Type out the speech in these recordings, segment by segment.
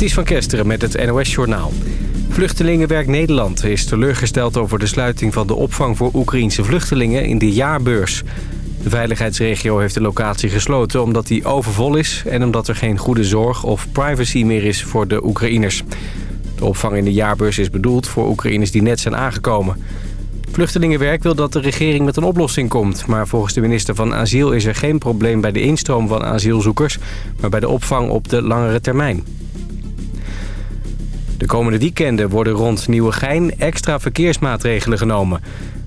Ties van Kesteren met het NOS-journaal. Vluchtelingenwerk Nederland is teleurgesteld over de sluiting van de opvang voor Oekraïense vluchtelingen in de jaarbeurs. De veiligheidsregio heeft de locatie gesloten omdat die overvol is... en omdat er geen goede zorg of privacy meer is voor de Oekraïners. De opvang in de jaarbeurs is bedoeld voor Oekraïners die net zijn aangekomen. Vluchtelingenwerk wil dat de regering met een oplossing komt... maar volgens de minister van Asiel is er geen probleem bij de instroom van asielzoekers... maar bij de opvang op de langere termijn. De komende weekenden worden rond Nieuwegein extra verkeersmaatregelen genomen.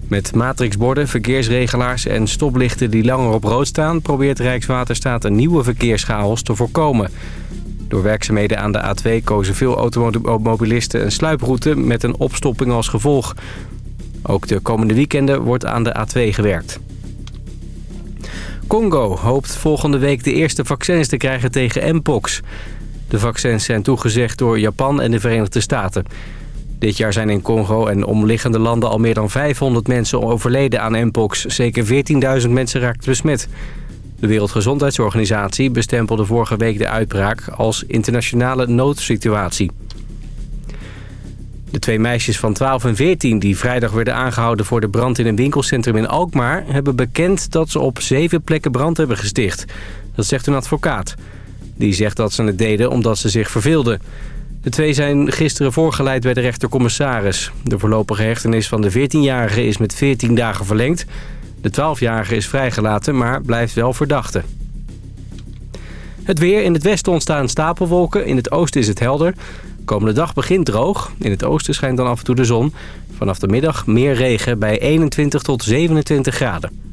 Met matrixborden, verkeersregelaars en stoplichten die langer op rood staan... probeert Rijkswaterstaat een nieuwe verkeerschaos te voorkomen. Door werkzaamheden aan de A2 kozen veel automobilisten een sluiproute... met een opstopping als gevolg. Ook de komende weekenden wordt aan de A2 gewerkt. Congo hoopt volgende week de eerste vaccins te krijgen tegen mpox. De vaccins zijn toegezegd door Japan en de Verenigde Staten. Dit jaar zijn in Congo en omliggende landen al meer dan 500 mensen overleden aan mpox. Zeker 14.000 mensen raakten besmet. De Wereldgezondheidsorganisatie bestempelde vorige week de uitbraak als internationale noodsituatie. De twee meisjes van 12 en 14 die vrijdag werden aangehouden voor de brand in een winkelcentrum in Alkmaar... hebben bekend dat ze op zeven plekken brand hebben gesticht. Dat zegt een advocaat. Die zegt dat ze het deden omdat ze zich verveelden. De twee zijn gisteren voorgeleid bij de rechtercommissaris. De voorlopige hechtenis van de 14-jarige is met 14 dagen verlengd. De 12-jarige is vrijgelaten, maar blijft wel verdachte. Het weer. In het westen ontstaan stapelwolken. In het oosten is het helder. Komende dag begint droog. In het oosten schijnt dan af en toe de zon. Vanaf de middag meer regen bij 21 tot 27 graden.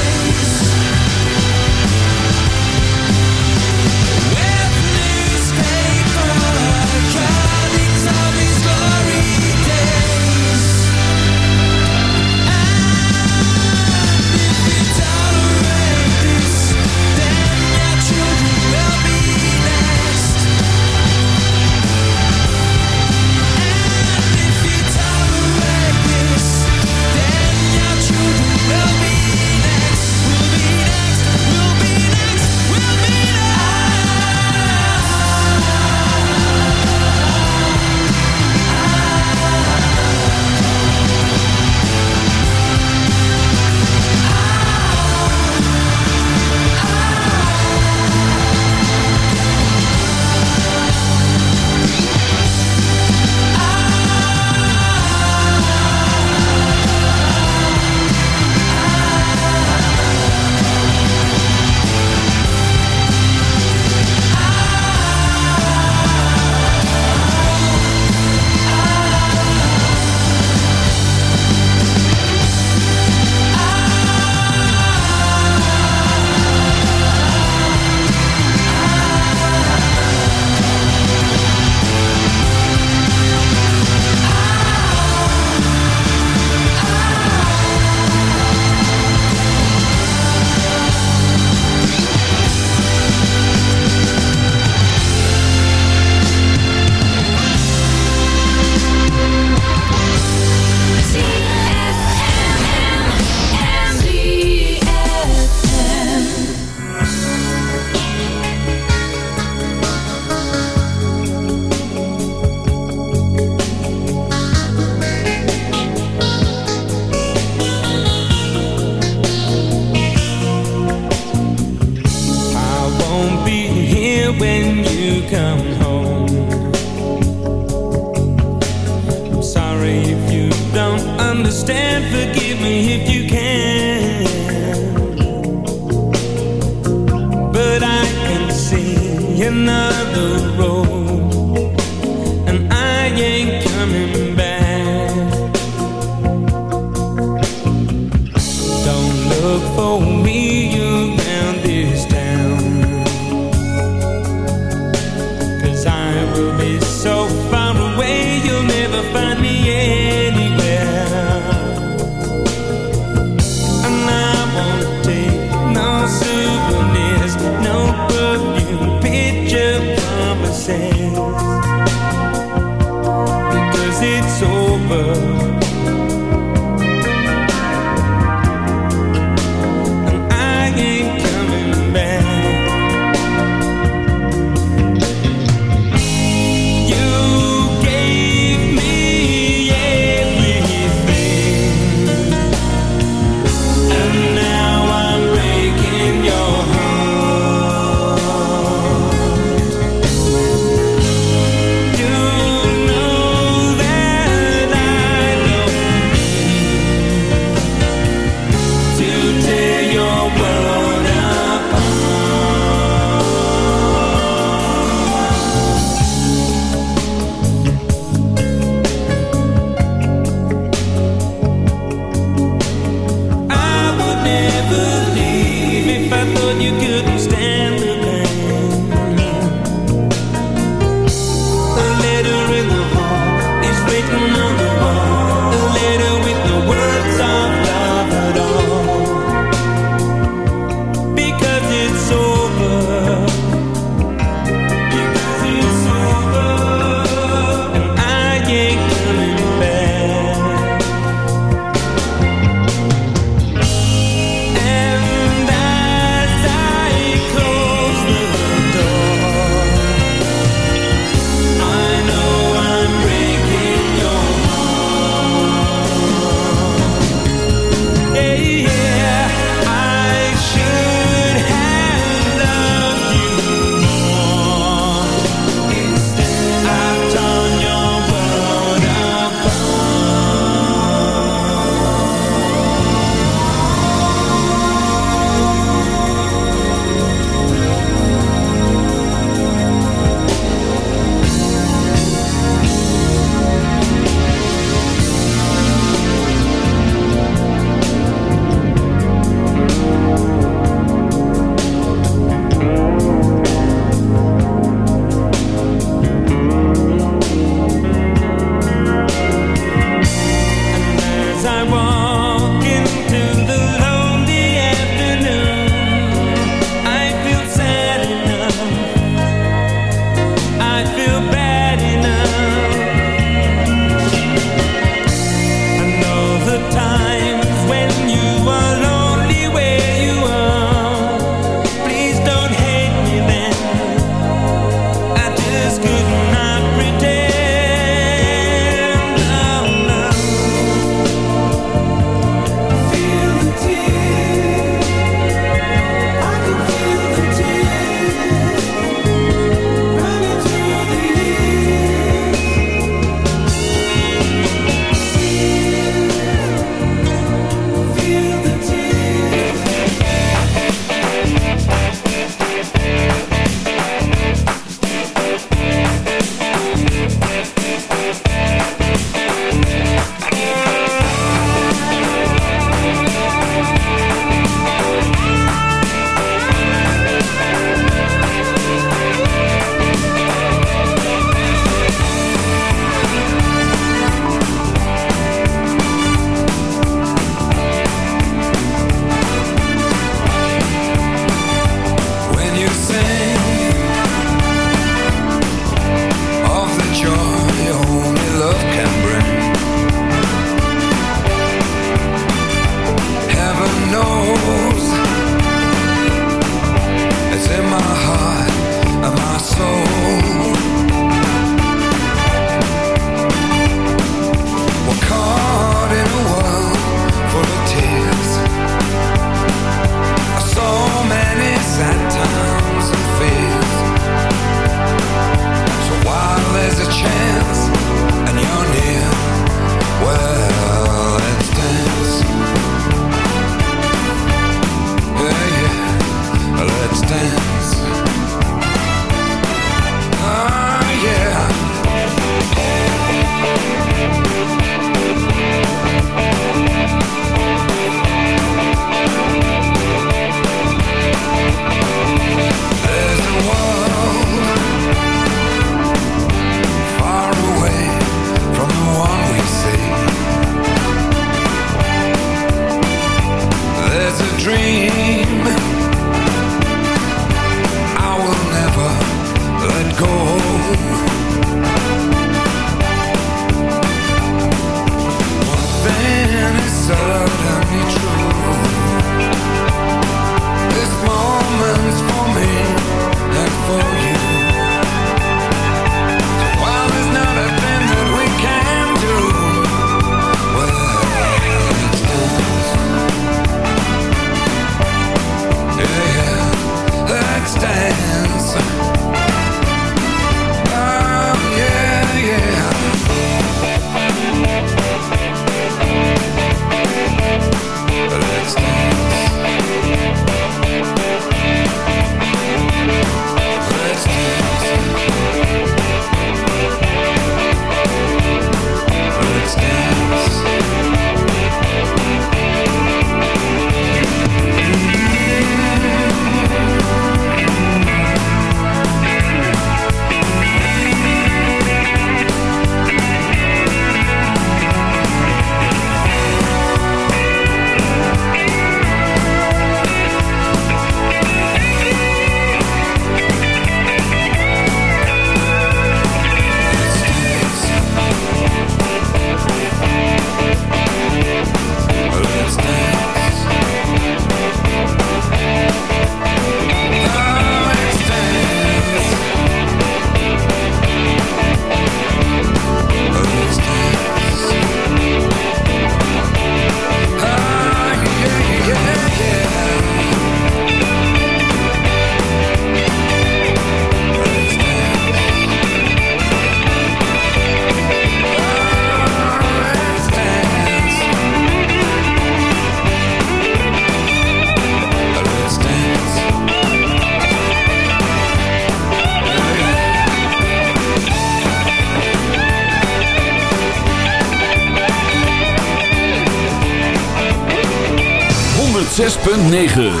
106.9